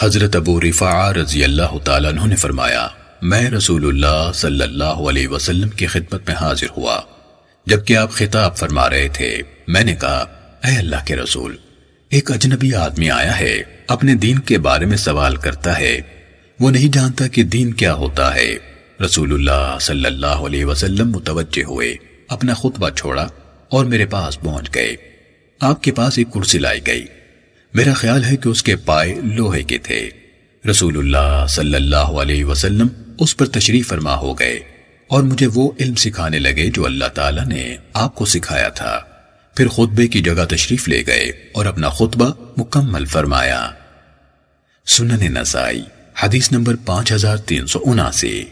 حضرت ابو رفاع رضی اللہ تعالیٰ عنہ نے فرمایا، میں رسول اللہ صلی اللہ علیہ وسلم کی خدمت میں حاضر ہوا۔ جبکہ آپ خطاب فرما رہے تھے، میں نے کہا، اے اللہ کے رسول، ایک اجنبی آدمی آیا ہے، اپنے دین کے بارے میں سوال کرتا ہے۔ وہ نہیں جانتا کہ دین کیا ہوتا ہے۔ رسول اللہ صلی اللہ علیہ وسلم متوجہ ہوئے، اپنا خطبہ چھوڑا اور میرے پاس پہنچ گئے۔ آپ کے پاس ایک کرسی لائی گئی۔ میرا خیال ہے کہ اس کے پائے لوہے کے تھے۔ رسول اللہ صلی اللہ علیہ وسلم اس پر تشریف فرما ہو گئے اور مجھے وہ علم سکھانے لگے جو اللہ تعالیٰ نے آپ کو سکھایا تھا۔ پھر خطبے کی جگہ تشریف لے گئے اور اپنا خطبہ مکمل فرمایا۔ سنن نسائی، حدیث نمبر پانچ ہزار تین سو اناسی۔